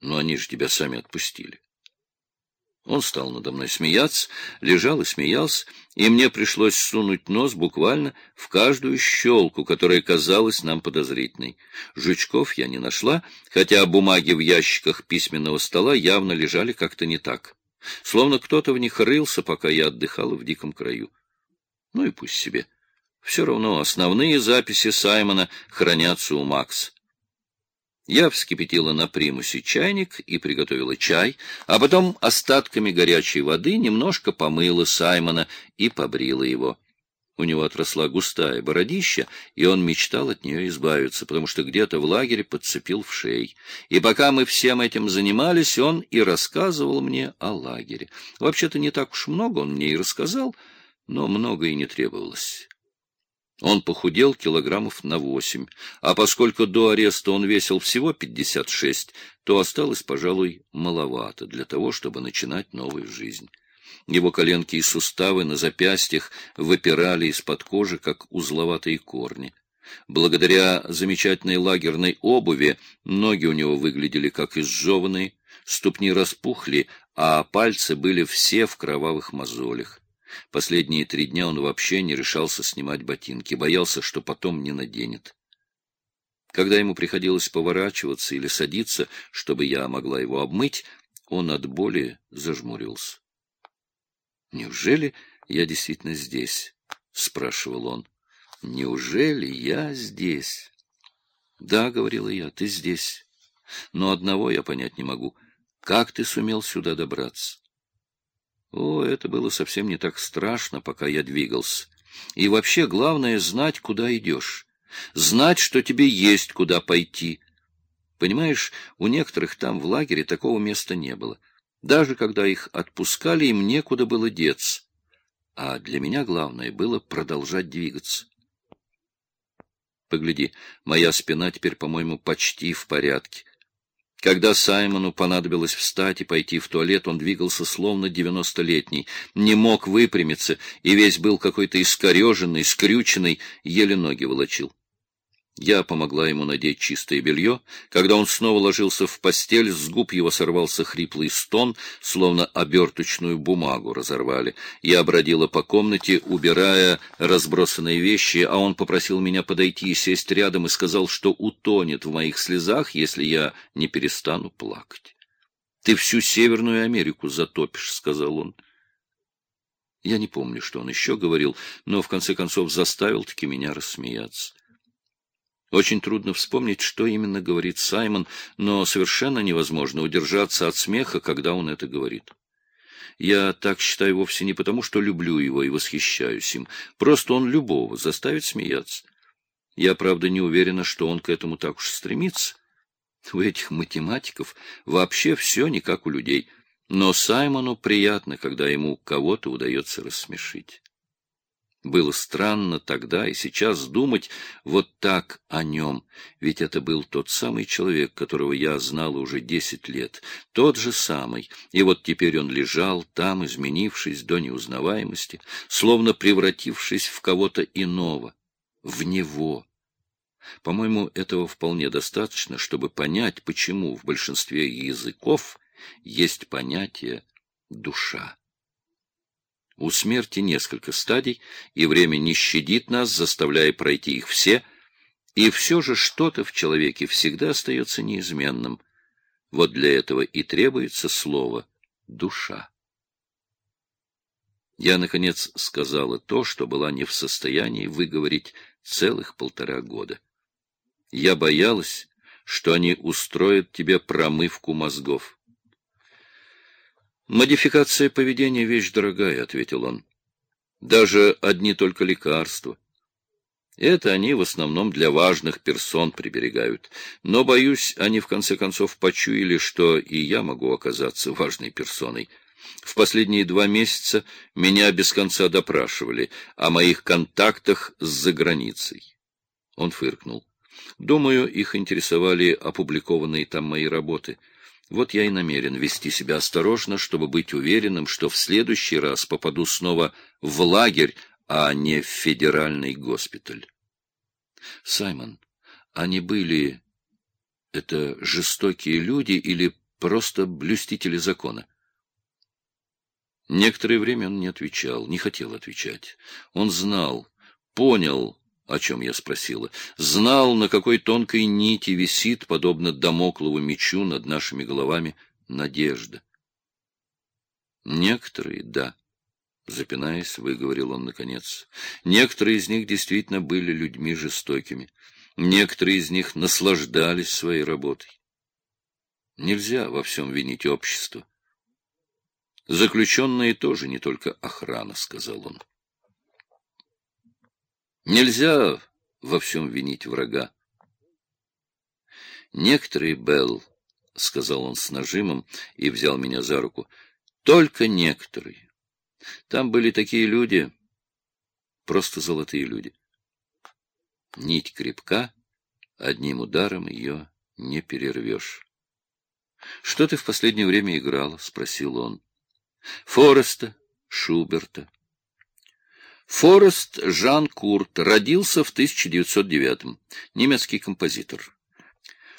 Но они же тебя сами отпустили. Он стал надо мной смеяться, лежал и смеялся, и мне пришлось сунуть нос буквально в каждую щелку, которая казалась нам подозрительной. Жучков я не нашла, хотя бумаги в ящиках письменного стола явно лежали как-то не так. Словно кто-то в них рылся, пока я отдыхала в диком краю. Ну и пусть себе. Все равно основные записи Саймона хранятся у Макса. Я вскипятила на примусе чайник и приготовила чай, а потом остатками горячей воды немножко помыла Саймона и побрила его. У него отросла густая бородища, и он мечтал от нее избавиться, потому что где-то в лагере подцепил в шей. И пока мы всем этим занимались, он и рассказывал мне о лагере. Вообще-то не так уж много он мне и рассказал, но много и не требовалось. Он похудел килограммов на восемь, а поскольку до ареста он весил всего пятьдесят шесть, то осталось, пожалуй, маловато для того, чтобы начинать новую жизнь. Его коленки и суставы на запястьях выпирали из-под кожи, как узловатые корни. Благодаря замечательной лагерной обуви ноги у него выглядели как изжеванные, ступни распухли, а пальцы были все в кровавых мозолях. Последние три дня он вообще не решался снимать ботинки, боялся, что потом не наденет. Когда ему приходилось поворачиваться или садиться, чтобы я могла его обмыть, он от боли зажмурился. — Неужели я действительно здесь? — спрашивал он. — Неужели я здесь? — Да, — говорила я, — ты здесь. Но одного я понять не могу. Как ты сумел сюда добраться? О, это было совсем не так страшно, пока я двигался. И вообще главное — знать, куда идешь. Знать, что тебе есть куда пойти. Понимаешь, у некоторых там в лагере такого места не было. Даже когда их отпускали, им некуда было деться. А для меня главное было продолжать двигаться. Погляди, моя спина теперь, по-моему, почти в порядке. Когда Саймону понадобилось встать и пойти в туалет, он двигался словно девяностолетний, не мог выпрямиться и весь был какой-то искореженный, скрюченный, еле ноги волочил. Я помогла ему надеть чистое белье. Когда он снова ложился в постель, с губ его сорвался хриплый стон, словно оберточную бумагу разорвали. Я бродила по комнате, убирая разбросанные вещи, а он попросил меня подойти и сесть рядом и сказал, что утонет в моих слезах, если я не перестану плакать. — Ты всю Северную Америку затопишь, — сказал он. Я не помню, что он еще говорил, но в конце концов заставил-таки меня рассмеяться. Очень трудно вспомнить, что именно говорит Саймон, но совершенно невозможно удержаться от смеха, когда он это говорит. Я так считаю вовсе не потому, что люблю его и восхищаюсь им. Просто он любого заставит смеяться. Я, правда, не уверена, что он к этому так уж стремится. У этих математиков вообще все не как у людей. Но Саймону приятно, когда ему кого-то удается рассмешить. Было странно тогда и сейчас думать вот так о нем, ведь это был тот самый человек, которого я знала уже десять лет, тот же самый, и вот теперь он лежал там, изменившись до неузнаваемости, словно превратившись в кого-то иного, в него. По-моему, этого вполне достаточно, чтобы понять, почему в большинстве языков есть понятие «душа». У смерти несколько стадий, и время не щадит нас, заставляя пройти их все, и все же что-то в человеке всегда остается неизменным. Вот для этого и требуется слово «душа». Я, наконец, сказала то, что была не в состоянии выговорить целых полтора года. Я боялась, что они устроят тебе промывку мозгов. «Модификация поведения — вещь дорогая», — ответил он. «Даже одни только лекарства. Это они в основном для важных персон приберегают. Но, боюсь, они в конце концов почуяли, что и я могу оказаться важной персоной. В последние два месяца меня без конца допрашивали о моих контактах с заграницей». Он фыркнул. «Думаю, их интересовали опубликованные там мои работы». Вот я и намерен вести себя осторожно, чтобы быть уверенным, что в следующий раз попаду снова в лагерь, а не в федеральный госпиталь. Саймон, они были... Это жестокие люди или просто блюстители закона. Некоторое время он не отвечал, не хотел отвечать. Он знал, понял, о чем я спросила, знал, на какой тонкой нити висит, подобно домоклову мечу над нашими головами, надежда. Некоторые — да. Запинаясь, выговорил он наконец. Некоторые из них действительно были людьми жестокими. Некоторые из них наслаждались своей работой. Нельзя во всем винить общество. Заключенные тоже не только охрана, — сказал он. Нельзя во всем винить врага. Некоторые, Белл, — сказал он с нажимом и взял меня за руку, — только некоторые. Там были такие люди, просто золотые люди. Нить крепка, одним ударом ее не перервешь. — Что ты в последнее время играла? — спросил он. Фореста, Шуберта. Форест Жан Курт родился в 1909 немецкий композитор.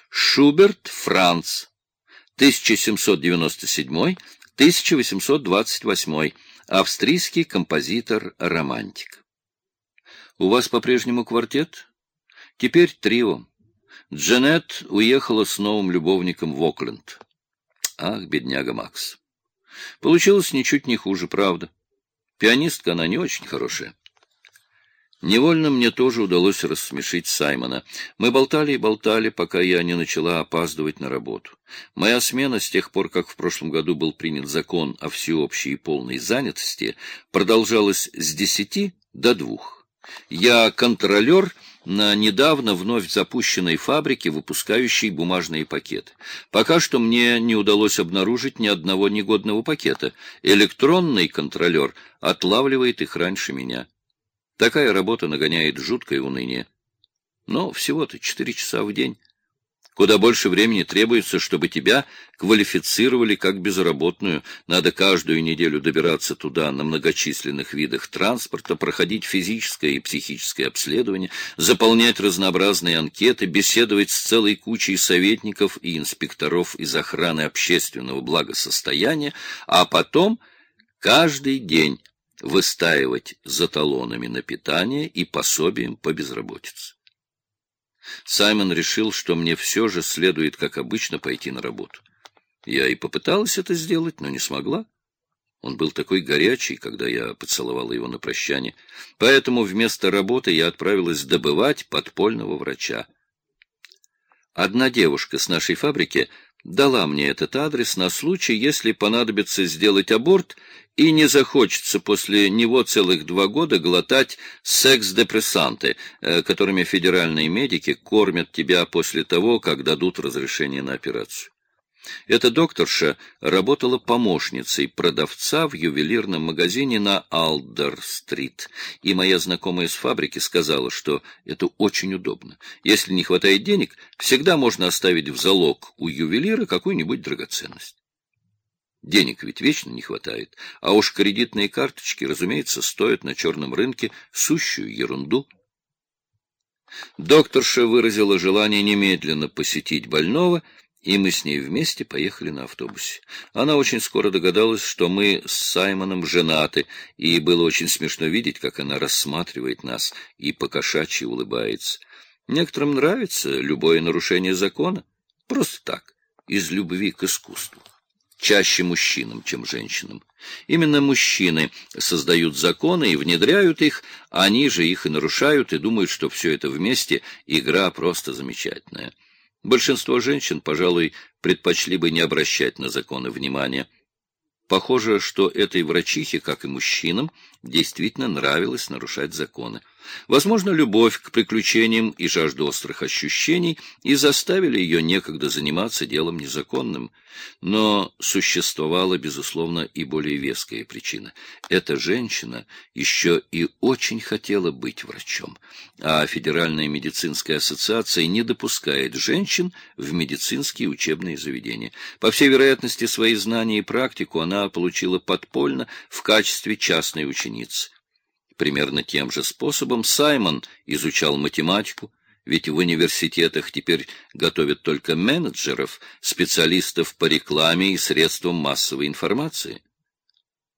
Шуберт Франц, 1797-1828, австрийский композитор-романтик. У вас по-прежнему квартет? Теперь трио. Джанет уехала с новым любовником в Окленд. Ах, бедняга Макс. Получилось ничуть не хуже, правда. Пианистка она не очень хорошая. Невольно мне тоже удалось рассмешить Саймона. Мы болтали и болтали, пока я не начала опаздывать на работу. Моя смена, с тех пор, как в прошлом году был принят закон о всеобщей и полной занятости, продолжалась с десяти до двух. Я контролер на недавно вновь запущенной фабрике, выпускающей бумажные пакеты. Пока что мне не удалось обнаружить ни одного негодного пакета. Электронный контролер отлавливает их раньше меня. Такая работа нагоняет жуткое уныние. Но всего-то четыре часа в день. Куда больше времени требуется, чтобы тебя квалифицировали как безработную. Надо каждую неделю добираться туда на многочисленных видах транспорта, проходить физическое и психическое обследование, заполнять разнообразные анкеты, беседовать с целой кучей советников и инспекторов из охраны общественного благосостояния, а потом каждый день выстаивать за талонами на питание и пособием по безработице. Саймон решил, что мне все же следует, как обычно, пойти на работу. Я и попыталась это сделать, но не смогла. Он был такой горячий, когда я поцеловала его на прощание. Поэтому вместо работы я отправилась добывать подпольного врача. Одна девушка с нашей фабрики дала мне этот адрес на случай, если понадобится сделать аборт и не захочется после него целых два года глотать секс-депрессанты, э, которыми федеральные медики кормят тебя после того, как дадут разрешение на операцию. Эта докторша работала помощницей продавца в ювелирном магазине на Алдер-стрит, и моя знакомая с фабрики сказала, что это очень удобно. Если не хватает денег, всегда можно оставить в залог у ювелира какую-нибудь драгоценность. Денег ведь вечно не хватает, а уж кредитные карточки, разумеется, стоят на черном рынке сущую ерунду. Докторша выразила желание немедленно посетить больного — и мы с ней вместе поехали на автобусе. Она очень скоро догадалась, что мы с Саймоном женаты, и было очень смешно видеть, как она рассматривает нас и покошачьи улыбается. Некоторым нравится любое нарушение закона. Просто так, из любви к искусству. Чаще мужчинам, чем женщинам. Именно мужчины создают законы и внедряют их, они же их и нарушают, и думают, что все это вместе игра просто замечательная. Большинство женщин, пожалуй, предпочли бы не обращать на законы внимания. Похоже, что этой врачихе, как и мужчинам, действительно нравилось нарушать законы. Возможно, любовь к приключениям и жажда острых ощущений и заставили ее некогда заниматься делом незаконным. Но существовала, безусловно, и более веская причина. Эта женщина еще и очень хотела быть врачом, а Федеральная медицинская ассоциация не допускает женщин в медицинские учебные заведения. По всей вероятности, свои знания и практику она получила подпольно в качестве частной ученицы. Примерно тем же способом Саймон изучал математику, ведь в университетах теперь готовят только менеджеров, специалистов по рекламе и средствам массовой информации.